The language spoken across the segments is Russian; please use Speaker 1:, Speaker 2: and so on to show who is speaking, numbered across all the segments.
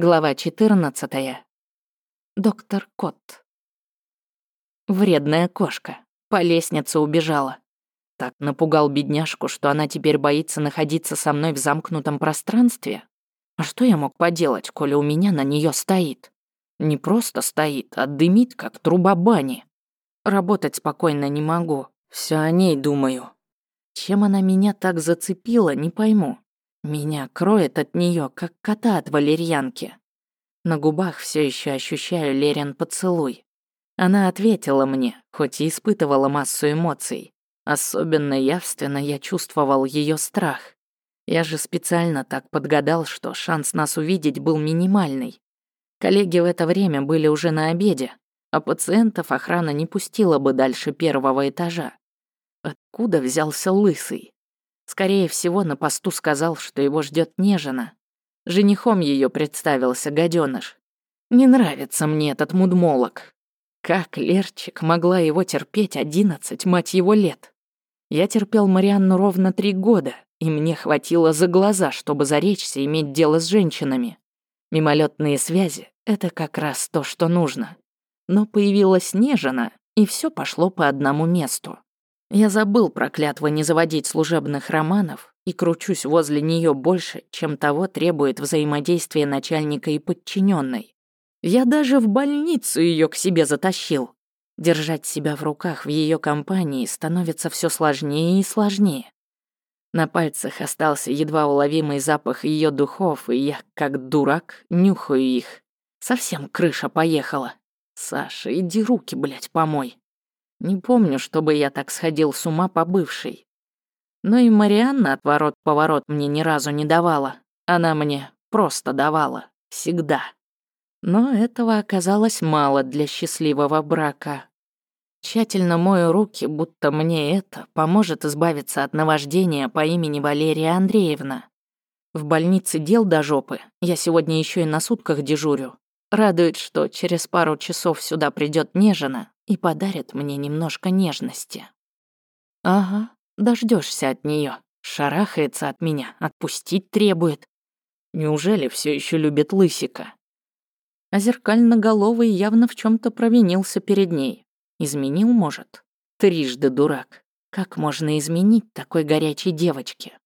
Speaker 1: Глава 14. Доктор Кот. Вредная кошка. По лестнице убежала. Так напугал бедняжку, что она теперь боится находиться со мной в замкнутом пространстве. А что я мог поделать, коли у меня на нее стоит? Не просто стоит, а дымит, как труба бани. Работать спокойно не могу. Все о ней думаю. Чем она меня так зацепила, не пойму. Меня кроет от нее, как кота от валерьянки. На губах все еще ощущаю Лерин поцелуй. Она ответила мне, хоть и испытывала массу эмоций. Особенно явственно я чувствовал ее страх. Я же специально так подгадал, что шанс нас увидеть был минимальный. Коллеги в это время были уже на обеде, а пациентов охрана не пустила бы дальше первого этажа. Откуда взялся лысый? Скорее всего, на посту сказал, что его ждет Нежина. Женихом ее представился гаденыш. Не нравится мне этот мудмолок. Как Лерчик могла его терпеть одиннадцать, мать его, лет? Я терпел Марианну ровно три года, и мне хватило за глаза, чтобы заречься иметь дело с женщинами. Мимолетные связи — это как раз то, что нужно. Но появилась Нежина, и все пошло по одному месту. Я забыл про не заводить служебных романов и кручусь возле нее больше, чем того требует взаимодействие начальника и подчиненной. Я даже в больницу ее к себе затащил. Держать себя в руках в ее компании становится все сложнее и сложнее. На пальцах остался едва уловимый запах ее духов, и я, как дурак, нюхаю их. Совсем крыша поехала. Саша, иди руки, блядь, помой. Не помню, чтобы я так сходил с ума по бывшей. Но и Марианна отворот-поворот мне ни разу не давала. Она мне просто давала. Всегда. Но этого оказалось мало для счастливого брака. Тщательно мою руки, будто мне это поможет избавиться от наваждения по имени Валерия Андреевна. В больнице дел до жопы, я сегодня еще и на сутках дежурю. Радует, что через пару часов сюда придет Нежина, и подарит мне немножко нежности. Ага, дождешься от нее, шарахается от меня, отпустить требует. Неужели все еще любит лысика? А зеркально-головый явно в чем то провинился перед ней. Изменил, может? Трижды дурак. Как можно изменить такой горячей девочке?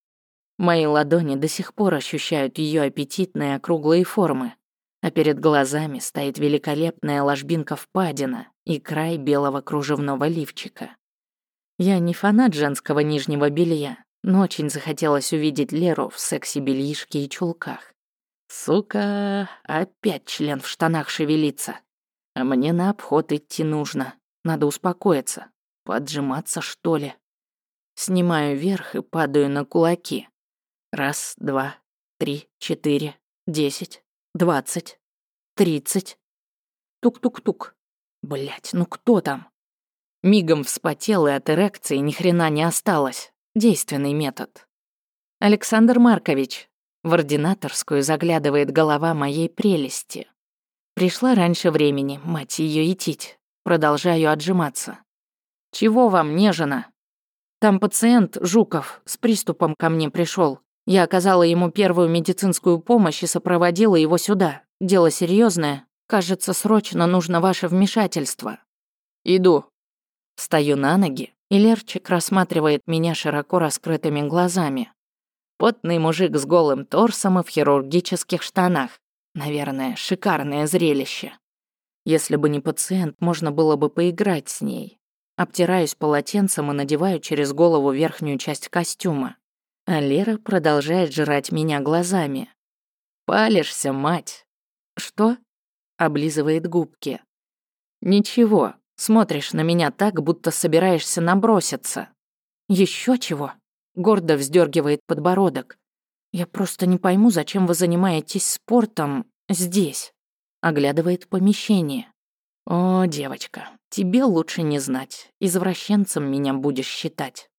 Speaker 1: Мои ладони до сих пор ощущают ее аппетитные округлые формы, а перед глазами стоит великолепная ложбинка впадина и край белого кружевного лифчика. Я не фанат женского нижнего белья, но очень захотелось увидеть Леру в секси-бельишке и чулках. Сука, опять член в штанах шевелится. А мне на обход идти нужно. Надо успокоиться. Поджиматься, что ли? Снимаю верх и падаю на кулаки. Раз, два, три, четыре, десять, двадцать, тридцать. Тук-тук-тук. Блять, ну кто там? Мигом вспотел, и от эрекции ни хрена не осталось. Действенный метод. Александр Маркович. В ординаторскую заглядывает голова моей прелести. Пришла раньше времени, мать ее идтить. Продолжаю отжиматься. Чего вам, нежена? Там пациент, Жуков, с приступом ко мне пришел. Я оказала ему первую медицинскую помощь и сопроводила его сюда. Дело серьезное. Кажется, срочно нужно ваше вмешательство. Иду. Стою на ноги, и Лерчик рассматривает меня широко раскрытыми глазами. Потный мужик с голым торсом и в хирургических штанах. Наверное, шикарное зрелище. Если бы не пациент, можно было бы поиграть с ней. Обтираюсь полотенцем и надеваю через голову верхнюю часть костюма. А Лера продолжает жрать меня глазами. «Палишься, мать!» «Что?» — облизывает губки. «Ничего, смотришь на меня так, будто собираешься наброситься». Еще чего?» — гордо вздергивает подбородок. «Я просто не пойму, зачем вы занимаетесь спортом здесь?» Оглядывает помещение. «О, девочка, тебе лучше не знать. Извращенцем меня будешь считать.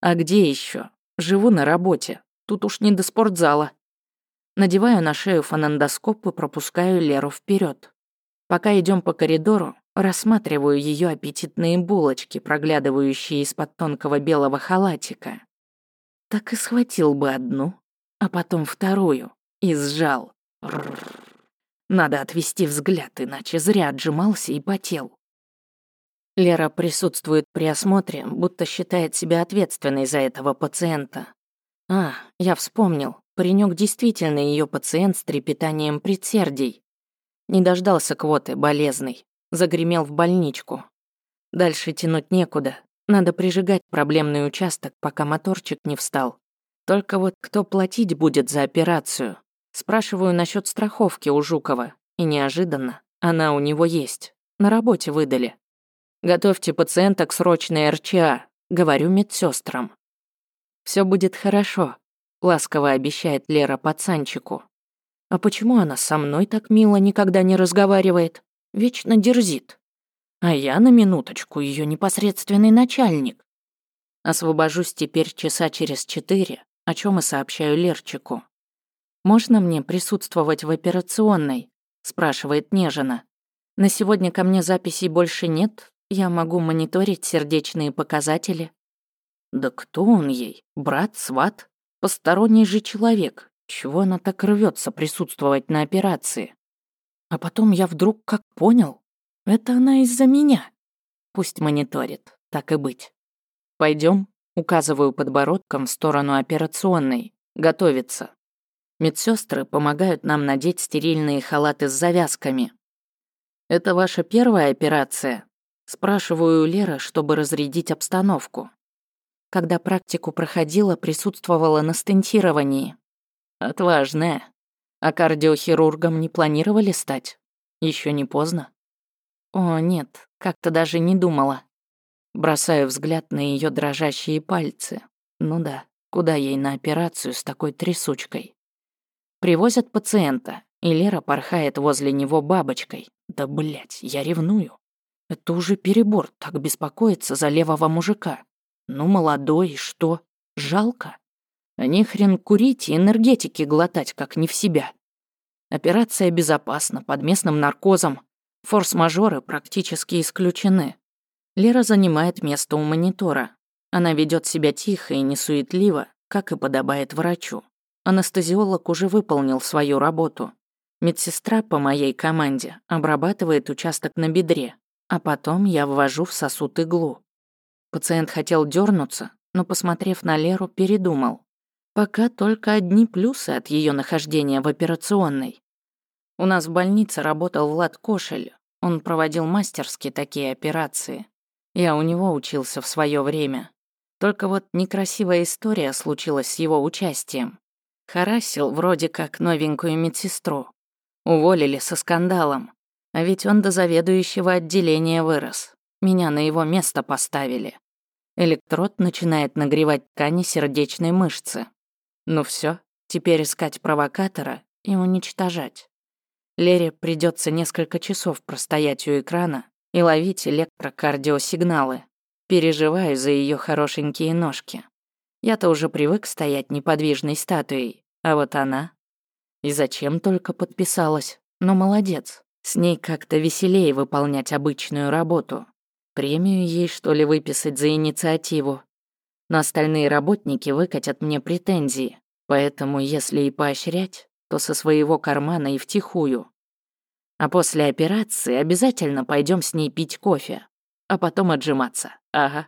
Speaker 1: А где еще? Живу на работе. Тут уж не до спортзала. Надеваю на шею фонендоскоп и пропускаю Леру вперед. Пока идем по коридору, рассматриваю ее аппетитные булочки, проглядывающие из-под тонкого белого халатика. Так и схватил бы одну, а потом вторую и сжал. Надо отвести взгляд, иначе зря отжимался и потел. Лера присутствует при осмотре, будто считает себя ответственной за этого пациента. А, я вспомнил. Паренек действительно ее пациент с трепетанием предсердий. Не дождался квоты, болезный. Загремел в больничку. Дальше тянуть некуда. Надо прижигать проблемный участок, пока моторчик не встал. Только вот кто платить будет за операцию? Спрашиваю насчет страховки у Жукова. И неожиданно она у него есть. На работе выдали. Готовьте пациента к срочной РЧА, говорю медсестрам. Все будет хорошо, ласково обещает Лера пацанчику. А почему она со мной так мило никогда не разговаривает? Вечно дерзит. А я на минуточку ее непосредственный начальник. Освобожусь теперь часа через четыре, о чем и сообщаю Лерчику. «Можно мне присутствовать в операционной?» – спрашивает Нежина. «На сегодня ко мне записей больше нет, я могу мониторить сердечные показатели». «Да кто он ей? Брат, сват? Посторонний же человек. Чего она так рвется присутствовать на операции?» А потом я вдруг как понял, это она из-за меня. Пусть мониторит, так и быть. Пойдем, указываю подбородком в сторону операционной. Готовиться. Медсестры помогают нам надеть стерильные халаты с завязками. «Это ваша первая операция?» Спрашиваю у Леры, чтобы разрядить обстановку. Когда практику проходила, присутствовала на стентировании. Отважная. А кардиохирургом не планировали стать? Еще не поздно? О, нет, как-то даже не думала. Бросаю взгляд на ее дрожащие пальцы. Ну да, куда ей на операцию с такой трясучкой? Привозят пациента, и Лера порхает возле него бабочкой. Да блять, я ревную. Это уже перебор, так беспокоиться за левого мужика. Ну, молодой, и что? Жалко? А не хрен курить и энергетики глотать, как не в себя. Операция безопасна, под местным наркозом. Форс-мажоры практически исключены. Лера занимает место у монитора. Она ведет себя тихо и несуетливо, как и подобает врачу. Анестезиолог уже выполнил свою работу. Медсестра по моей команде обрабатывает участок на бедре, а потом я ввожу в сосуд иглу. Пациент хотел дернуться, но, посмотрев на Леру, передумал. Пока только одни плюсы от ее нахождения в операционной. У нас в больнице работал Влад Кошель. Он проводил мастерски такие операции. Я у него учился в свое время. Только вот некрасивая история случилась с его участием. Харасил вроде как новенькую медсестру. Уволили со скандалом. А ведь он до заведующего отделения вырос. Меня на его место поставили. Электрод начинает нагревать ткани сердечной мышцы. Ну все, теперь искать провокатора и уничтожать. Лере придется несколько часов простоять у экрана и ловить электрокардиосигналы. Переживаю за ее хорошенькие ножки. Я-то уже привык стоять неподвижной статуей, а вот она... И зачем только подписалась? Но молодец. С ней как-то веселее выполнять обычную работу. Премию ей, что ли, выписать за инициативу? Но остальные работники выкатят мне претензии, поэтому если и поощрять, то со своего кармана и втихую. А после операции обязательно пойдем с ней пить кофе, а потом отжиматься. Ага.